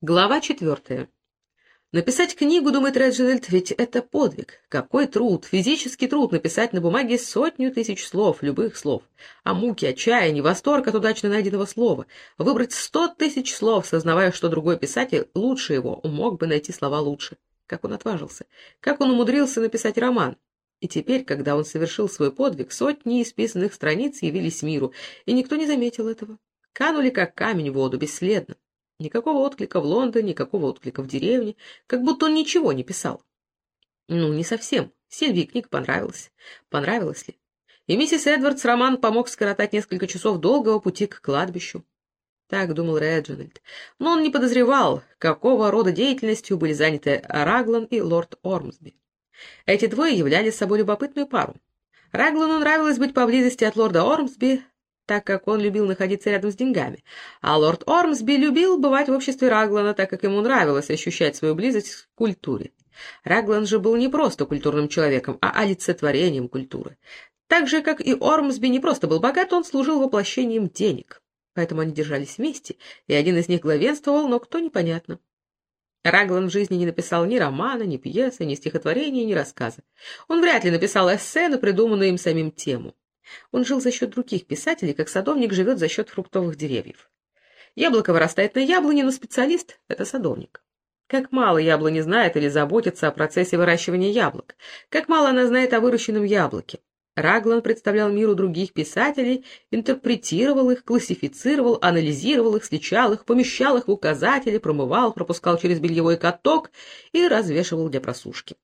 Глава четвертая. Написать книгу, думает Реджинальд, ведь это подвиг. Какой труд, физический труд написать на бумаге сотню тысяч слов, любых слов. А муки, отчаяние, восторг от удачно найденного слова. Выбрать сто тысяч слов, сознавая, что другой писатель лучше его, мог бы найти слова лучше. Как он отважился, как он умудрился написать роман. И теперь, когда он совершил свой подвиг, сотни исписанных страниц явились миру, и никто не заметил этого. Канули, как камень в воду, бесследно. Никакого отклика в Лондоне, никакого отклика в деревне, как будто он ничего не писал. Ну, не совсем. Сильвии книга понравилась. Понравилась ли? И миссис Эдвардс роман помог скоротать несколько часов долгого пути к кладбищу. Так думал Реджинальд. Но он не подозревал, какого рода деятельностью были заняты Раглан и лорд Ормсби. Эти двое являли собой любопытную пару. Раглану нравилось быть поблизости от лорда Ормсби, так как он любил находиться рядом с деньгами, а лорд Ормсби любил бывать в обществе Раглана, так как ему нравилось ощущать свою близость к культуре. Раглан же был не просто культурным человеком, а олицетворением культуры. Так же, как и Ормсби не просто был богат, он служил воплощением денег. Поэтому они держались вместе, и один из них главенствовал, но кто — непонятно. Раглан в жизни не написал ни романа, ни пьесы, ни стихотворения, ни рассказа. Он вряд ли написал эссе на придуманную им самим тему. Он жил за счет других писателей, как садовник живет за счет фруктовых деревьев. Яблоко вырастает на яблоне, но специалист — это садовник. Как мало яблони знает или заботится о процессе выращивания яблок. Как мало она знает о выращенном яблоке. Раглан представлял миру других писателей, интерпретировал их, классифицировал, анализировал их, сличал их, помещал их в указатели, промывал, пропускал через бельевой каток и развешивал для просушки.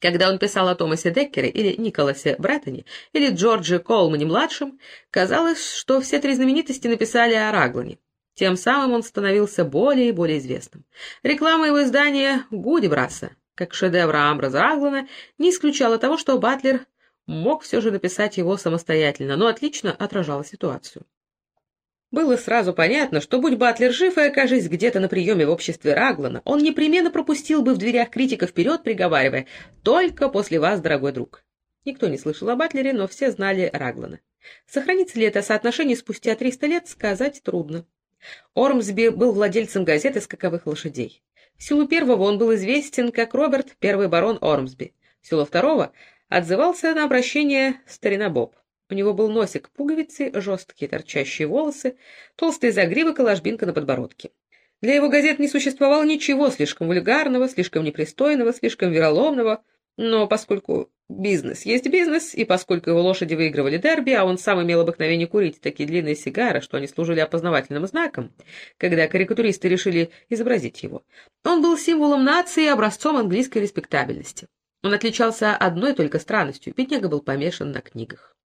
Когда он писал о Томасе Деккере или Николасе Бреттоне или Джордже Колмане-младшем, казалось, что все три знаменитости написали о Раглане. Тем самым он становился более и более известным. Реклама его издания «Гудибраса», как шедевра Амбраза Раглана, не исключала того, что Батлер мог все же написать его самостоятельно, но отлично отражала ситуацию. Было сразу понятно, что будь Батлер жив и окажись где-то на приеме в обществе Раглана, он непременно пропустил бы в дверях критика вперед, приговаривая «Только после вас, дорогой друг». Никто не слышал о Батлере, но все знали Раглана. Сохранится ли это соотношение спустя 300 лет, сказать трудно. Ормсби был владельцем газеты «Скаковых лошадей». В силу первого он был известен как Роберт, первый барон Ормсби. В силу второго отзывался на обращение старина Боб. У него был носик пуговицы, жесткие торчащие волосы, толстый загривок и ложбинка на подбородке. Для его газет не существовало ничего слишком вульгарного, слишком непристойного, слишком вероломного, но поскольку бизнес есть бизнес, и поскольку его лошади выигрывали дерби, а он сам имел обыкновение курить такие длинные сигары, что они служили опознавательным знаком, когда карикатуристы решили изобразить его, он был символом нации и образцом английской респектабельности. Он отличался одной только странностью — бедняга был помешан на книгах.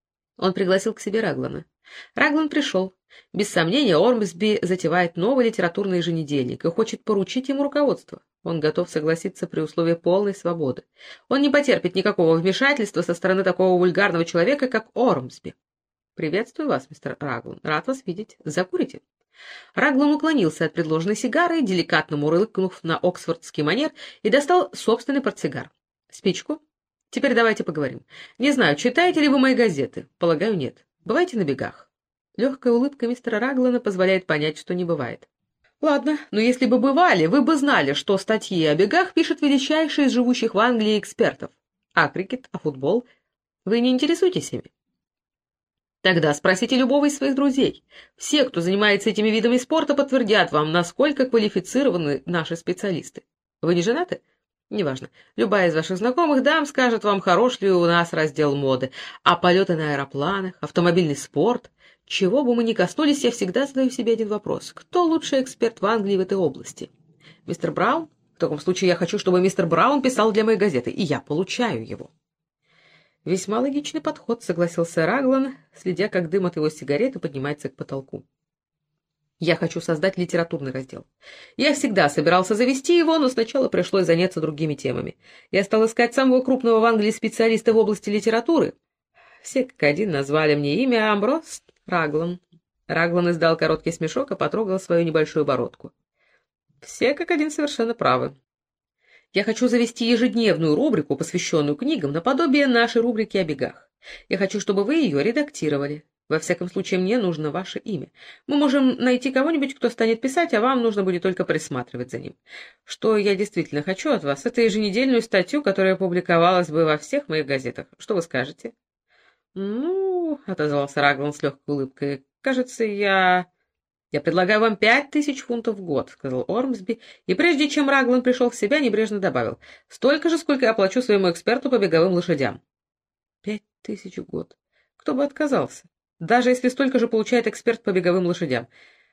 Он пригласил к себе Раглана. Раглан пришел. Без сомнения, Ормсби затевает новый литературный еженедельник и хочет поручить ему руководство. Он готов согласиться при условии полной свободы. Он не потерпит никакого вмешательства со стороны такого вульгарного человека, как Ормсби. «Приветствую вас, мистер Раглан. Рад вас видеть. Закурите?» Раглан уклонился от предложенной сигары, деликатно мурлыкнув на оксфордский манер, и достал собственный портсигар. «Спичку?» Теперь давайте поговорим. Не знаю, читаете ли вы мои газеты? Полагаю, нет. Бывайте на бегах. Легкая улыбка мистера Раглана позволяет понять, что не бывает. Ладно, но если бы бывали, вы бы знали, что статьи о бегах пишет величайший из живущих в Англии экспертов. А крикет, а футбол? Вы не интересуетесь ими? Тогда спросите любого из своих друзей. Все, кто занимается этими видами спорта, подтвердят вам, насколько квалифицированы наши специалисты. Вы не женаты? Неважно. Любая из ваших знакомых дам скажет вам, хорош ли у нас раздел моды. А полеты на аэропланах, автомобильный спорт... Чего бы мы ни коснулись, я всегда задаю себе один вопрос. Кто лучший эксперт в Англии в этой области? Мистер Браун? В таком случае я хочу, чтобы мистер Браун писал для моей газеты, и я получаю его. Весьма логичный подход, согласился Раглан, следя, как дым от его сигареты поднимается к потолку. Я хочу создать литературный раздел. Я всегда собирался завести его, но сначала пришлось заняться другими темами. Я стал искать самого крупного в Англии специалиста в области литературы. Все как один назвали мне имя Амброс Раглан. Раглан издал короткий смешок и потрогал свою небольшую бородку. Все как один совершенно правы. Я хочу завести ежедневную рубрику, посвященную книгам, наподобие нашей рубрики о бегах. Я хочу, чтобы вы ее редактировали. Во всяком случае, мне нужно ваше имя. Мы можем найти кого-нибудь, кто станет писать, а вам нужно будет только присматривать за ним. Что я действительно хочу от вас, это еженедельную статью, которая публиковалась бы во всех моих газетах. Что вы скажете? — Ну, — отозвался Раглан с легкой улыбкой, — кажется, я... — Я предлагаю вам пять тысяч фунтов в год, — сказал Ормсби, и прежде чем Раглан пришел в себя, небрежно добавил, — столько же, сколько я плачу своему эксперту по беговым лошадям. — Пять тысяч в год. Кто бы отказался? Даже если столько же получает эксперт по беговым лошадям.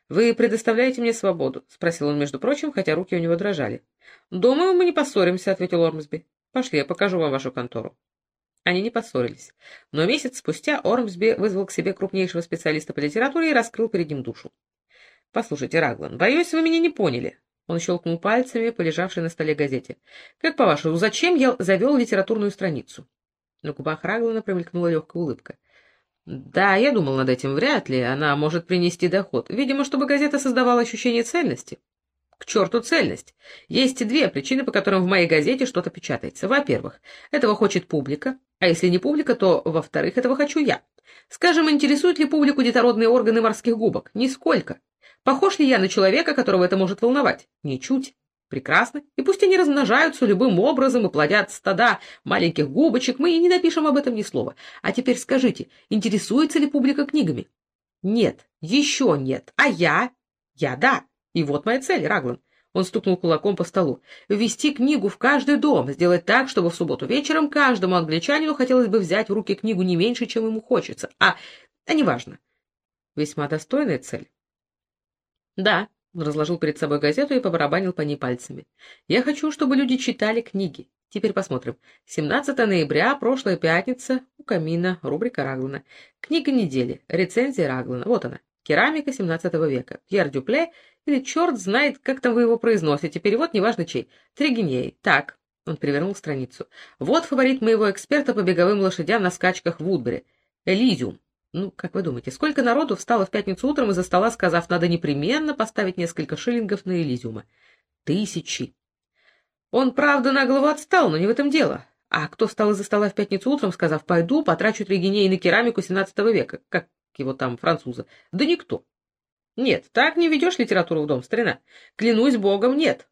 Вы предоставляете мне свободу? — спросил он, между прочим, хотя руки у него дрожали. — Думаю, мы не поссоримся, — ответил Ормсби. — Пошли, я покажу вам вашу контору. Они не поссорились. Но месяц спустя Ормсби вызвал к себе крупнейшего специалиста по литературе и раскрыл перед ним душу. — Послушайте, Раглан, боюсь, вы меня не поняли. Он щелкнул пальцами по лежавшей на столе газете. — Как по-вашему, зачем я завел литературную страницу? На губах Раглана промелькнула легкая улыбка. Да, я думал над этим. Вряд ли она может принести доход. Видимо, чтобы газета создавала ощущение цельности. К черту цельность. Есть две причины, по которым в моей газете что-то печатается. Во-первых, этого хочет публика, а если не публика, то, во-вторых, этого хочу я. Скажем, интересуют ли публику детородные органы морских губок? Нисколько. Похож ли я на человека, которого это может волновать? Ничуть. Прекрасно. И пусть они размножаются любым образом и плодят стада маленьких губочек, мы и не напишем об этом ни слова. А теперь скажите, интересуется ли публика книгами? Нет, еще нет. А я? Я да. И вот моя цель, Раглан. Он стукнул кулаком по столу. Ввести книгу в каждый дом, сделать так, чтобы в субботу вечером каждому англичанину хотелось бы взять в руки книгу не меньше, чем ему хочется. А, а неважно. Весьма достойная цель. Да, разложил перед собой газету и побарабанил по ней пальцами. «Я хочу, чтобы люди читали книги. Теперь посмотрим. 17 ноября, прошлая пятница, у камина, рубрика Раглана. Книга недели, рецензия Раглана. Вот она. Керамика 17 века. Пьер Дюпле, или черт знает, как там вы его произносите, перевод неважно чей. Тригиней. Так». Он перевернул страницу. «Вот фаворит моего эксперта по беговым лошадям на скачках в Удбере. Элизиум. Ну, как вы думаете, сколько народу встало в пятницу утром из-за стола, сказав, надо непременно поставить несколько шиллингов на Элизиума? Тысячи. Он, правда, на голову отстал, но не в этом дело. А кто встал из-за стола в пятницу утром, сказав, пойду, потрачу три гинеи на керамику XVII века, как его там, француза? Да никто. Нет, так не ведешь литературу в дом, старина. Клянусь богом, нет.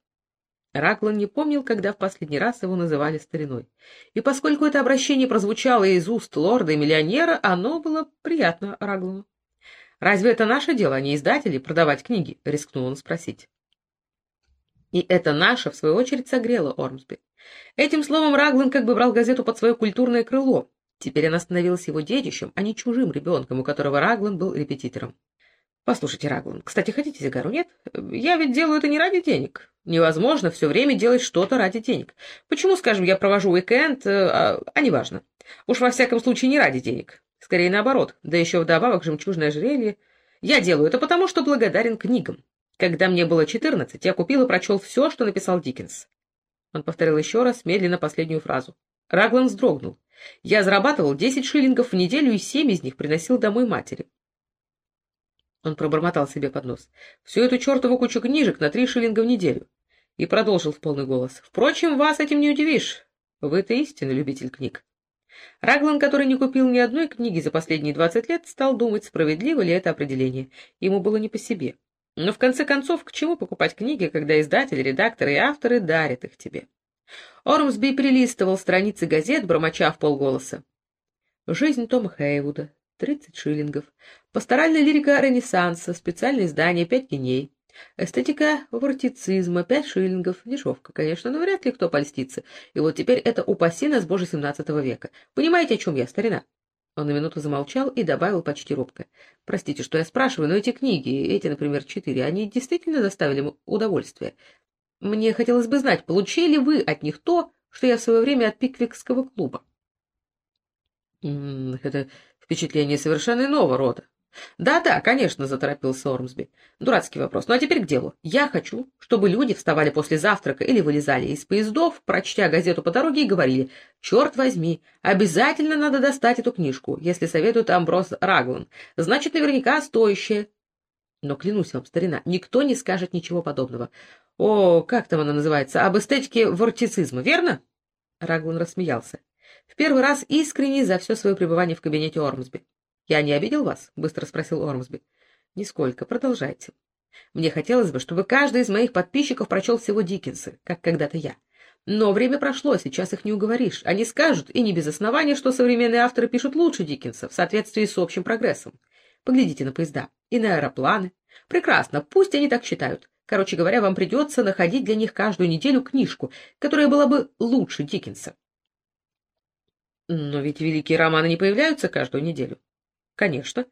Раклан не помнил, когда в последний раз его называли стариной. И поскольку это обращение прозвучало из уст лорда и миллионера, оно было приятно Раглану. «Разве это наше дело, а не издатели, продавать книги?» — рискнул он спросить. И это наше, в свою очередь, согрело Ормсби. Этим словом Раглан как бы брал газету под свое культурное крыло. Теперь она становилась его детищем, а не чужим ребенком, у которого Раглан был репетитором. Послушайте, Раглан, кстати, хотите сигару, нет? Я ведь делаю это не ради денег. Невозможно все время делать что-то ради денег. Почему, скажем, я провожу уикенд, э, а, а неважно. Уж во всяком случае не ради денег. Скорее наоборот, да еще вдобавок жемчужное ожерелье. Я делаю это потому, что благодарен книгам. Когда мне было четырнадцать, я купил и прочел все, что написал Диккенс. Он повторил еще раз медленно последнюю фразу. Раглан вздрогнул. Я зарабатывал десять шиллингов в неделю, и семь из них приносил домой матери. Он пробормотал себе под нос. Всю эту чертову кучу книжек на три шиллинга в неделю. И продолжил в полный голос. Впрочем, вас этим не удивишь. Вы-то истинный любитель книг. Раглан, который не купил ни одной книги за последние двадцать лет, стал думать, справедливо ли это определение. Ему было не по себе. Но в конце концов, к чему покупать книги, когда издатели, редакторы и авторы дарят их тебе? Ормсби перелистывал страницы газет, бормоча в полголоса. Жизнь Тома Хейвуда, 30 шиллингов. Пасторальная лирика Ренессанса, специальное издание, 5 геней. Эстетика вортицизма, 5 шиллингов. Дешевка, конечно, но вряд ли кто польстится. И вот теперь это упаси нас Боже 17 века. Понимаете, о чем я, старина? Он на минуту замолчал и добавил почти робко. «Простите, что я спрашиваю, но эти книги, эти, например, четыре, они действительно доставили удовольствие. Мне хотелось бы знать, получили вы от них то, что я в свое время от Пиквикского клуба?» «Это Впечатление совершенно иного рода. «Да-да, конечно», — заторопился Ормсби. «Дурацкий вопрос. Ну а теперь к делу. Я хочу, чтобы люди вставали после завтрака или вылезали из поездов, прочтя газету по дороге, и говорили, «Черт возьми, обязательно надо достать эту книжку, если советует Амброс Раглан. Значит, наверняка стоящая». Но, клянусь вам, старина, никто не скажет ничего подобного. О, как там она называется? Об эстетике вортицизма, верно? Раглан рассмеялся в первый раз искренне за все свое пребывание в кабинете Ормсби. «Я не обидел вас?» — быстро спросил Ормсби. «Нисколько. Продолжайте. Мне хотелось бы, чтобы каждый из моих подписчиков прочел всего Диккенса, как когда-то я. Но время прошло, сейчас их не уговоришь. Они скажут, и не без основания, что современные авторы пишут лучше Диккенса в соответствии с общим прогрессом. Поглядите на поезда и на аэропланы. Прекрасно, пусть они так считают. Короче говоря, вам придется находить для них каждую неделю книжку, которая была бы лучше Диккенса. Но ведь великие романы не появляются каждую неделю. Конечно.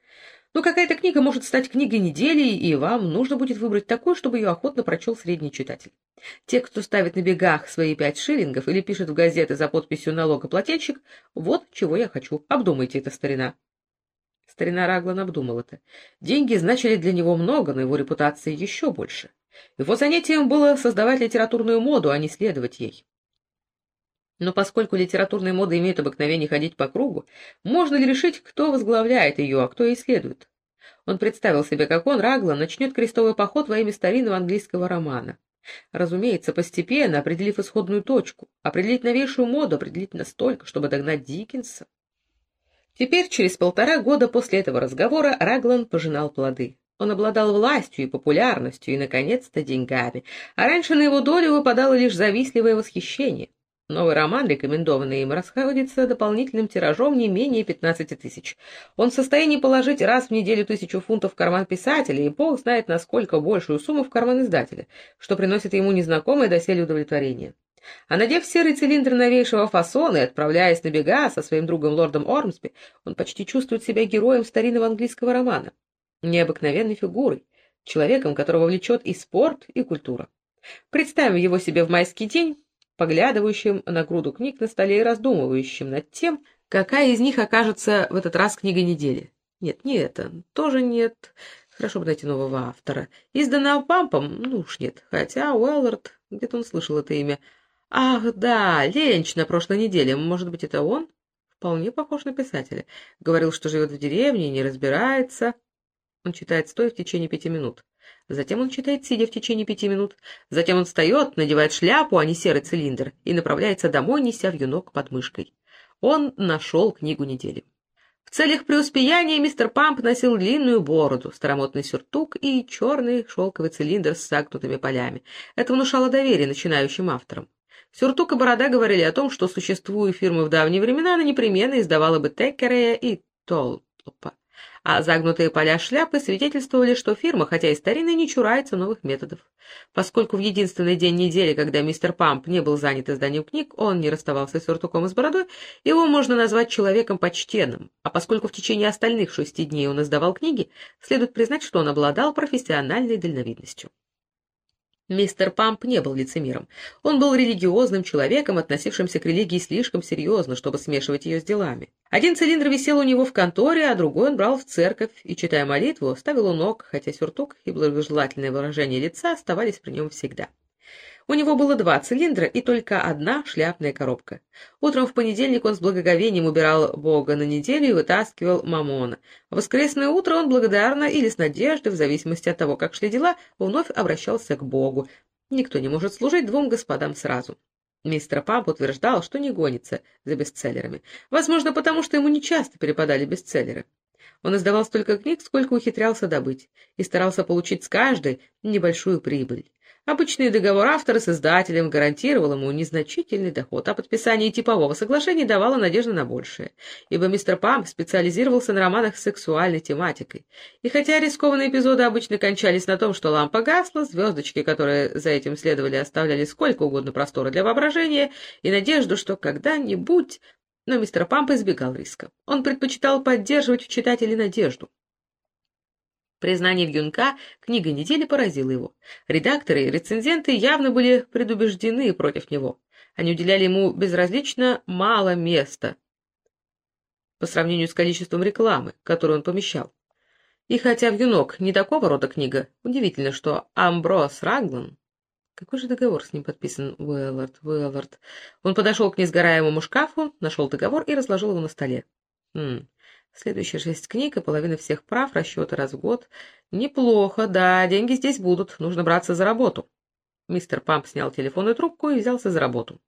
Но какая-то книга может стать книгой недели, и вам нужно будет выбрать такую, чтобы ее охотно прочел средний читатель. Те, кто ставит на бегах свои пять шиллингов или пишет в газеты за подписью налогоплательщик, вот чего я хочу. Обдумайте это, старина. Старина Раглан обдумал это. Деньги значили для него много, но его репутация еще больше. Его занятием было создавать литературную моду, а не следовать ей. Но поскольку литературная мода имеет обыкновение ходить по кругу, можно ли решить, кто возглавляет ее, а кто ей следует? Он представил себе, как он, Рагла, начнет крестовый поход во имя старинного английского романа. Разумеется, постепенно, определив исходную точку, определить новейшую моду, определить настолько, чтобы догнать Диккенса. Теперь, через полтора года после этого разговора, Раглан пожинал плоды. Он обладал властью и популярностью, и, наконец-то, деньгами, а раньше на его долю выпадало лишь завистливое восхищение. Новый роман, рекомендованный им, расходится дополнительным тиражом не менее 15 тысяч. Он в состоянии положить раз в неделю тысячу фунтов в карман писателя, и Бог знает, насколько большую сумму в карман издателя, что приносит ему незнакомое доселе удовлетворение. А надев серый цилиндр новейшего фасона и отправляясь на бега со своим другом лордом Ормсби, он почти чувствует себя героем старинного английского романа. Необыкновенной фигурой, человеком, которого влечет и спорт, и культура. Представим его себе в майский день, поглядывающим на груду книг на столе и раздумывающим над тем, какая из них окажется в этот раз книга недели. Нет, не это, тоже нет. Хорошо бы найти нового автора. Издана Пампом? Ну уж нет. Хотя Уэллард, где-то он слышал это имя. Ах, да, Ленч на прошлой неделе. Может быть, это он? Вполне похож на писателя. Говорил, что живет в деревне и не разбирается. Он читает стоя в течение пяти минут. Затем он читает, сидя в течение пяти минут. Затем он встает, надевает шляпу, а не серый цилиндр, и направляется домой, неся вьюнок под мышкой. Он нашел книгу недели. В целях преуспеяния мистер Памп носил длинную бороду, старомодный сюртук и черный шелковый цилиндр с загнутыми полями. Это внушало доверие начинающим авторам. Сюртук и борода говорили о том, что, существуя фирмы в давние времена, она непременно издавала бы Теккерея и Толпа а загнутые поля шляпы свидетельствовали, что фирма, хотя и старинная, не чурается новых методов. Поскольку в единственный день недели, когда мистер Памп не был занят изданием книг, он не расставался с сюртуком и с бородой, его можно назвать человеком почтенным, а поскольку в течение остальных шести дней он издавал книги, следует признать, что он обладал профессиональной дальновидностью. Мистер Памп не был лицемером. Он был религиозным человеком, относившимся к религии слишком серьезно, чтобы смешивать ее с делами. Один цилиндр висел у него в конторе, а другой он брал в церковь и, читая молитву, ставил у ног, хотя сюртук и благожелательное выражение лица оставались при нем всегда. У него было два цилиндра и только одна шляпная коробка. Утром в понедельник он с благоговением убирал Бога на неделю и вытаскивал Мамона. В воскресное утро он благодарно или с надеждой, в зависимости от того, как шли дела, вновь обращался к Богу. Никто не может служить двум господам сразу. Мистер Памп утверждал, что не гонится за бестселлерами. Возможно, потому что ему нечасто перепадали бестселлеры. Он издавал столько книг, сколько ухитрялся добыть, и старался получить с каждой небольшую прибыль. Обычный договор автора с издателем гарантировал ему незначительный доход, а подписание типового соглашения давало надежду на большее, ибо мистер Памп специализировался на романах с сексуальной тематикой. И хотя рискованные эпизоды обычно кончались на том, что лампа гасла, звездочки, которые за этим следовали, оставляли сколько угодно простора для воображения и надежду, что когда-нибудь... Но мистер Памп избегал риска. Он предпочитал поддерживать в читателе надежду. Признание Вьюнка книга недели поразила его. Редакторы и рецензенты явно были предубеждены против него. Они уделяли ему безразлично мало места по сравнению с количеством рекламы, которую он помещал. И хотя «Вьюнок» не такого рода книга, удивительно, что Амброс Раглан... Какой же договор с ним подписан? Уэллард, Уэллард. Он подошел к несгораемому шкафу, нашел договор и разложил его на столе. Хм, Следующие шесть книг и половина всех прав, расчеты раз в год. Неплохо, да, деньги здесь будут, нужно браться за работу. Мистер Памп снял телефонную трубку и взялся за работу.